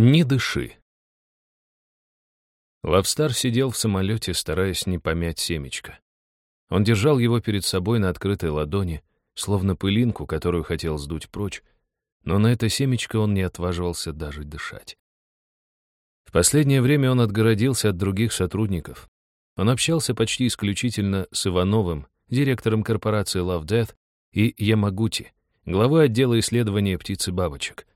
Не дыши. Лавстар сидел в самолете, стараясь не помять семечко. Он держал его перед собой на открытой ладони, словно пылинку, которую хотел сдуть прочь, но на это семечко он не отваживался даже дышать. В последнее время он отгородился от других сотрудников. Он общался почти исключительно с Ивановым, директором корпорации Love Death, и Ямагути, главой отдела исследования птиц и бабочек.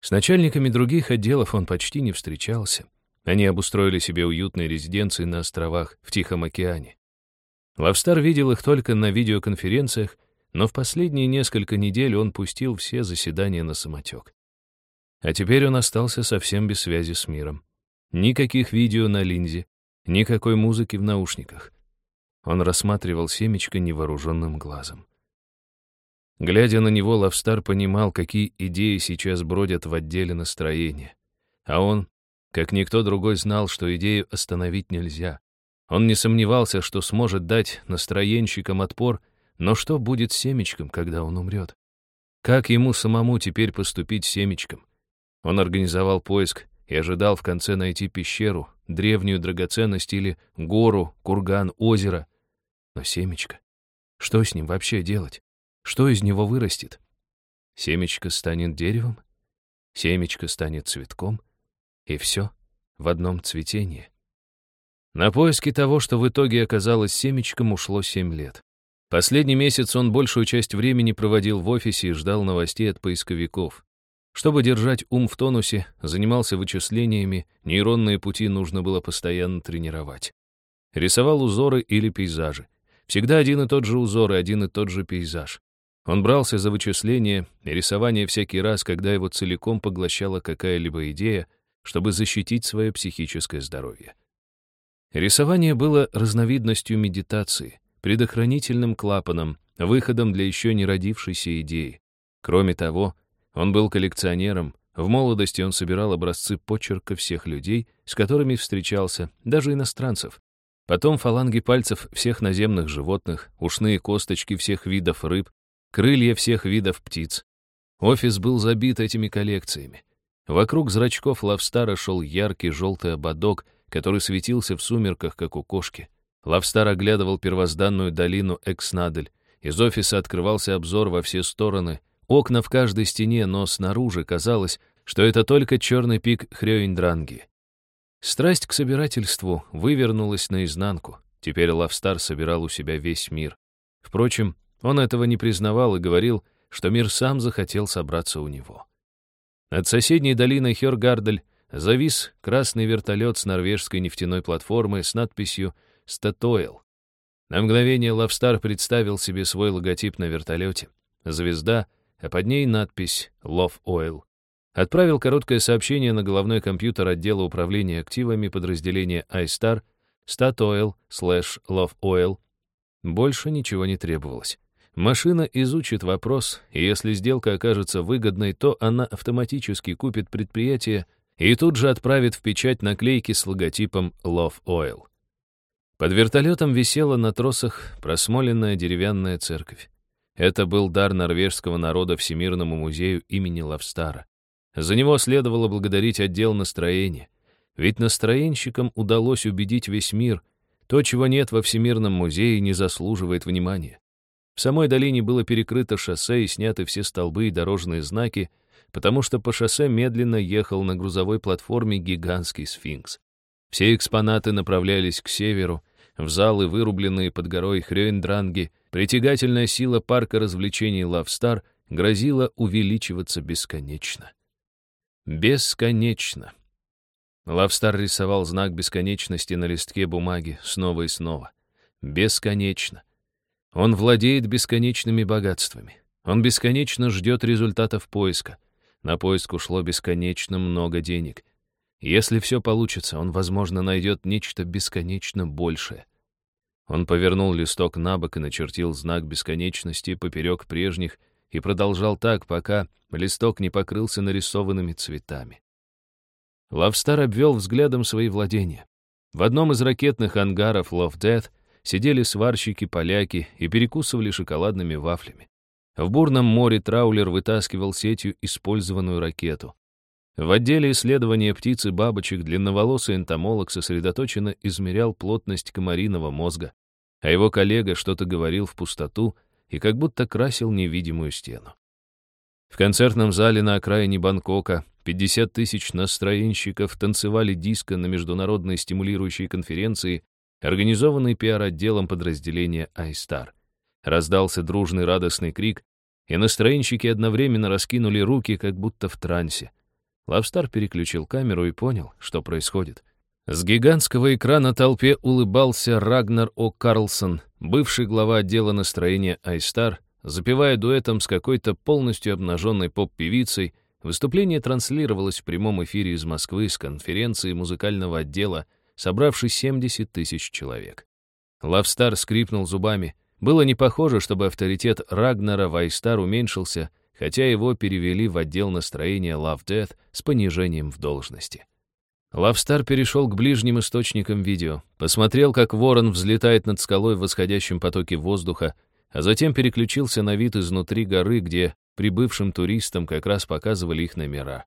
С начальниками других отделов он почти не встречался. Они обустроили себе уютные резиденции на островах в Тихом океане. Лавстар видел их только на видеоконференциях, но в последние несколько недель он пустил все заседания на самотек. А теперь он остался совсем без связи с миром. Никаких видео на линзе, никакой музыки в наушниках. Он рассматривал семечко невооруженным глазом. Глядя на него, Лавстар понимал, какие идеи сейчас бродят в отделе настроения. А он, как никто другой, знал, что идею остановить нельзя. Он не сомневался, что сможет дать настроенщикам отпор, но что будет с семечком, когда он умрет? Как ему самому теперь поступить с семечком? Он организовал поиск и ожидал в конце найти пещеру, древнюю драгоценность или гору, курган, озеро. Но семечко? Что с ним вообще делать? Что из него вырастет? Семечко станет деревом, семечко станет цветком, и все в одном цветении. На поиски того, что в итоге оказалось семечком, ушло семь лет. Последний месяц он большую часть времени проводил в офисе и ждал новостей от поисковиков. Чтобы держать ум в тонусе, занимался вычислениями, нейронные пути нужно было постоянно тренировать. Рисовал узоры или пейзажи. Всегда один и тот же узор и один и тот же пейзаж. Он брался за вычисление и рисование всякий раз, когда его целиком поглощала какая-либо идея, чтобы защитить свое психическое здоровье. Рисование было разновидностью медитации, предохранительным клапаном, выходом для еще не родившейся идеи. Кроме того, он был коллекционером, в молодости он собирал образцы почерка всех людей, с которыми встречался, даже иностранцев. Потом фаланги пальцев всех наземных животных, ушные косточки всех видов рыб, крылья всех видов птиц. Офис был забит этими коллекциями. Вокруг зрачков Лавстара шел яркий желтый ободок, который светился в сумерках, как у кошки. Лавстар оглядывал первозданную долину Экснадель. Из офиса открывался обзор во все стороны, окна в каждой стене, но снаружи казалось, что это только черный пик Хрёиндранги. Страсть к собирательству вывернулась наизнанку. Теперь Лавстар собирал у себя весь мир. Впрочем, он этого не признавал и говорил, что мир сам захотел собраться у него. Над соседней долиной Хёргардель завис красный вертолет с норвежской нефтяной платформы с надписью «Статойл». На мгновение Лавстар представил себе свой логотип на вертолете. Звезда, а под ней надпись «Love Oil». Отправил короткое сообщение на головной компьютер отдела управления активами подразделения iStar Statoil slash Love Oil. Больше ничего не требовалось. Машина изучит вопрос, и если сделка окажется выгодной, то она автоматически купит предприятие и тут же отправит в печать наклейки с логотипом Love Oil. Под вертолетом висела на тросах просмоленная деревянная церковь. Это был дар норвежского народа Всемирному музею имени Лавстара. За него следовало благодарить отдел настроения. Ведь настроенщикам удалось убедить весь мир, то, чего нет во Всемирном музее, не заслуживает внимания. В самой долине было перекрыто шоссе и сняты все столбы и дорожные знаки, потому что по шоссе медленно ехал на грузовой платформе гигантский сфинкс. Все экспонаты направлялись к северу, в залы, вырубленные под горой Хрёйндранги, притягательная сила парка развлечений Лавстар грозила увеличиваться бесконечно. Бесконечно. Лавстар рисовал знак бесконечности на листке бумаги снова и снова. Бесконечно. Он владеет бесконечными богатствами. Он бесконечно ждет результатов поиска. На поиск ушло бесконечно много денег. Если все получится, он, возможно, найдет нечто бесконечно большее. Он повернул листок на бок и начертил знак бесконечности поперек прежних и продолжал так, пока листок не покрылся нарисованными цветами. Лавстар обвел взглядом свои владения. В одном из ракетных ангаров Love Death сидели сварщики-поляки и перекусывали шоколадными вафлями. В бурном море траулер вытаскивал сетью использованную ракету. В отделе исследования птиц и бабочек длинноволосый энтомолог сосредоточенно измерял плотность комариного мозга, а его коллега что-то говорил в пустоту и как будто красил невидимую стену. В концертном зале на окраине Бангкока 50 тысяч настроенщиков танцевали диско на международной стимулирующей конференции, организованной пиар-отделом подразделения iStar. Раздался дружный радостный крик, и настроенщики одновременно раскинули руки, как будто в трансе. Лавстар переключил камеру и понял, что происходит. С гигантского экрана толпе улыбался Рагнар О. Карлсон, бывший глава отдела настроения iStar, запевая дуэтом с какой-то полностью обнаженной поп-певицей, выступление транслировалось в прямом эфире из Москвы с конференции музыкального отдела, собравшей 70 тысяч человек. Лавстар скрипнул зубами. Было не похоже, чтобы авторитет Рагнара в iStar уменьшился, хотя его перевели в отдел настроения Love Death с понижением в должности. Лавстар перешел к ближним источникам видео, посмотрел, как ворон взлетает над скалой в восходящем потоке воздуха, а затем переключился на вид изнутри горы, где прибывшим туристам как раз показывали их номера.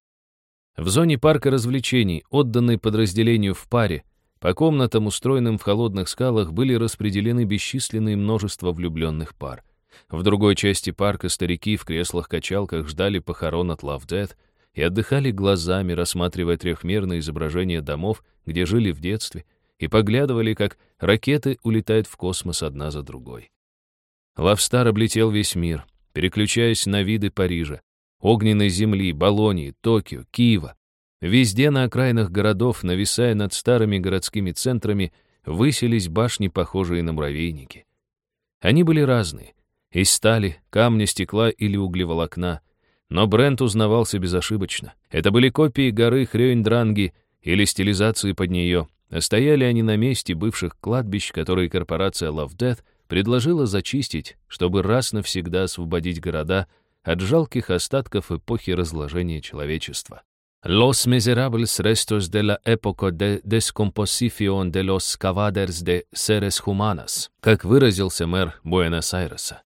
В зоне парка развлечений, отданной подразделению в паре, по комнатам, устроенным в холодных скалах, были распределены бесчисленные множество влюбленных пар. В другой части парка старики в креслах-качалках ждали похорон от Love Death, и отдыхали глазами, рассматривая трехмерные изображения домов, где жили в детстве, и поглядывали, как ракеты улетают в космос одна за другой. Лавстар облетел весь мир, переключаясь на виды Парижа, огненной земли, Болонии, Токио, Киева. Везде на окраинах городов, нависая над старыми городскими центрами, высились башни, похожие на муравейники. Они были разные — из стали, камня, стекла или углеволокна — но Брент узнавался безошибочно. Это были копии горы Хрёйндранги или стилизации под нее. Стояли они на месте бывших кладбищ, которые корпорация Love Death предложила зачистить, чтобы раз навсегда освободить города от жалких остатков эпохи разложения человечества. Los miserables restos de la época de descomposición de los cavaders de seres humanos, как выразился мэр Буэнос-Айреса.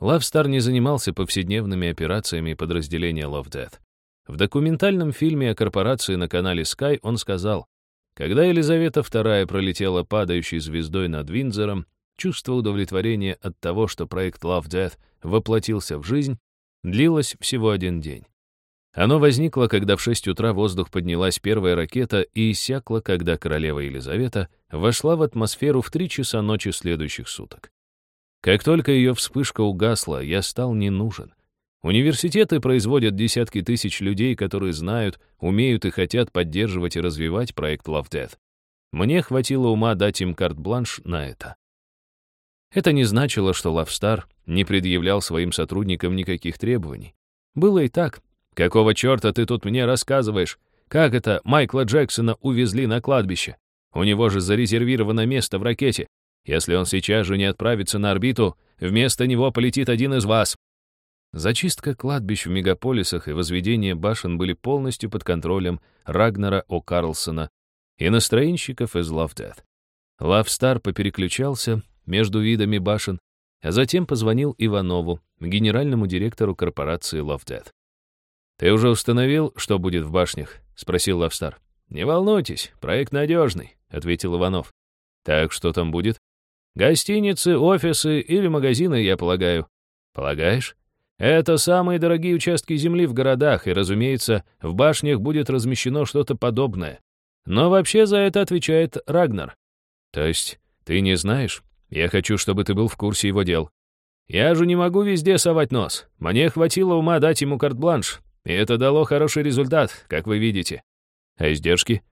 Лавстар не занимался повседневными операциями подразделения Love Death. В документальном фильме о корпорации на канале Sky он сказал, когда Елизавета II пролетела падающей звездой над Виндзором, чувство удовлетворения от того, что проект Love Death воплотился в жизнь, длилось всего один день. Оно возникло, когда в 6 утра воздух поднялась первая ракета и иссякло, когда королева Елизавета вошла в атмосферу в 3 часа ночи следующих суток. Как только ее вспышка угасла, я стал не нужен. Университеты производят десятки тысяч людей, которые знают, умеют и хотят поддерживать и развивать проект Love Death. Мне хватило ума дать им карт-бланш на это. Это не значило, что Star не предъявлял своим сотрудникам никаких требований. Было и так. Какого черта ты тут мне рассказываешь? Как это Майкла Джексона увезли на кладбище? У него же зарезервировано место в ракете. Если он сейчас же не отправится на орбиту, вместо него полетит один из вас. Зачистка кладбищ в мегаполисах и возведение башен были полностью под контролем Рагнара О. Карлсона и настроенщиков из Love Death. Лавстар попереключался между видами башен, а затем позвонил Иванову, генеральному директору корпорации Love Death. «Ты уже установил, что будет в башнях?» — спросил Лавстар. «Не волнуйтесь, проект надежный», — ответил Иванов. «Так что там будет?» Гостиницы, офисы или магазины, я полагаю. Полагаешь? Это самые дорогие участки земли в городах, и, разумеется, в башнях будет размещено что-то подобное. Но вообще за это отвечает Рагнар. То есть ты не знаешь? Я хочу, чтобы ты был в курсе его дел. Я же не могу везде совать нос. Мне хватило ума дать ему карт-бланш, и это дало хороший результат, как вы видите. А издержки?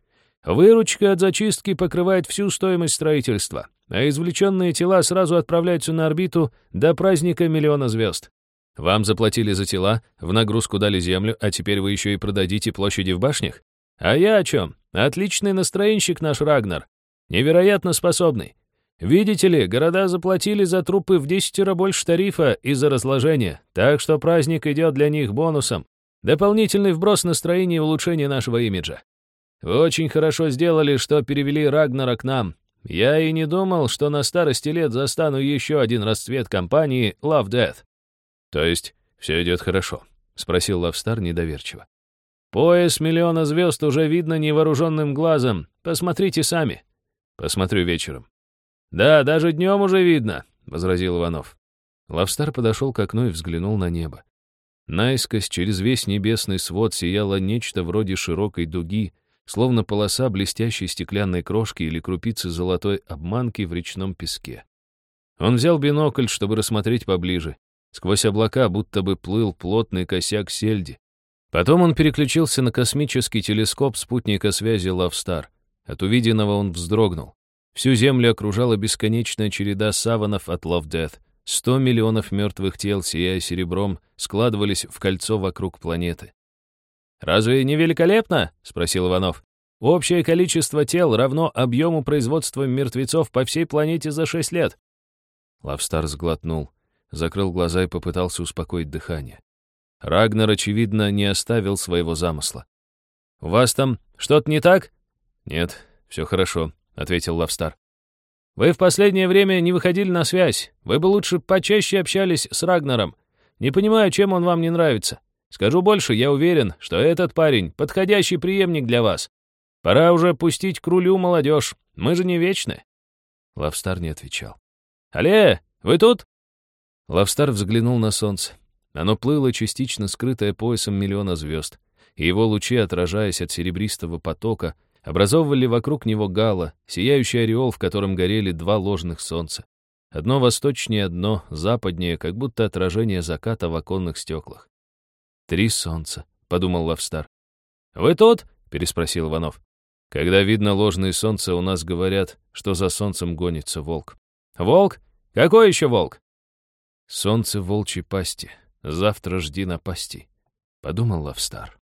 Выручка от зачистки покрывает всю стоимость строительства а извлеченные тела сразу отправляются на орбиту до праздника миллиона звезд. Вам заплатили за тела, в нагрузку дали землю, а теперь вы еще и продадите площади в башнях? А я о чем? Отличный настроенщик наш Рагнар. Невероятно способный. Видите ли, города заплатили за трупы в десятеро больше тарифа из-за разложения, так что праздник идет для них бонусом. Дополнительный вброс настроения и улучшение нашего имиджа. Вы очень хорошо сделали, что перевели Рагнара к нам, я и не думал, что на старости лет застану еще один расцвет компании Love Death. То есть все идет хорошо? Спросил Лавстар недоверчиво. Пояс миллиона звезд уже видно невооруженным глазом. Посмотрите сами. Посмотрю вечером. Да, даже днем уже видно, возразил Иванов. Лавстар подошел к окну и взглянул на небо. Наискось через весь небесный свод сияло нечто вроде широкой дуги, словно полоса блестящей стеклянной крошки или крупицы золотой обманки в речном песке. Он взял бинокль, чтобы рассмотреть поближе. Сквозь облака будто бы плыл плотный косяк сельди. Потом он переключился на космический телескоп спутника связи Лавстар. От увиденного он вздрогнул. Всю Землю окружала бесконечная череда саванов от Love Death. Сто миллионов мертвых тел, сияя серебром, складывались в кольцо вокруг планеты. «Разве не великолепно?» — спросил Иванов. «Общее количество тел равно объему производства мертвецов по всей планете за шесть лет». Лавстар сглотнул, закрыл глаза и попытался успокоить дыхание. Рагнар, очевидно, не оставил своего замысла. «У вас там что-то не так?» «Нет, все хорошо», — ответил Лавстар. «Вы в последнее время не выходили на связь. Вы бы лучше почаще общались с Рагнаром. Не понимаю, чем он вам не нравится. Скажу больше, я уверен, что этот парень — подходящий преемник для вас. Пора уже пустить к рулю молодежь. Мы же не вечны». Лавстар не отвечал. «Алле, вы тут?» Лавстар взглянул на солнце. Оно плыло частично скрытое поясом миллиона звезд, и его лучи, отражаясь от серебристого потока, образовывали вокруг него гало, сияющий ореол, в котором горели два ложных солнца. Одно восточнее, одно западнее, как будто отражение заката в оконных стеклах. «Три солнца», — подумал Лавстар. «Вы тут?» — переспросил Иванов. «Когда видно ложные солнца, у нас говорят, что за солнцем гонится волк». «Волк? Какой еще волк?» «Солнце волчьей пасти», Завтра жди напасти, — подумал Лавстар.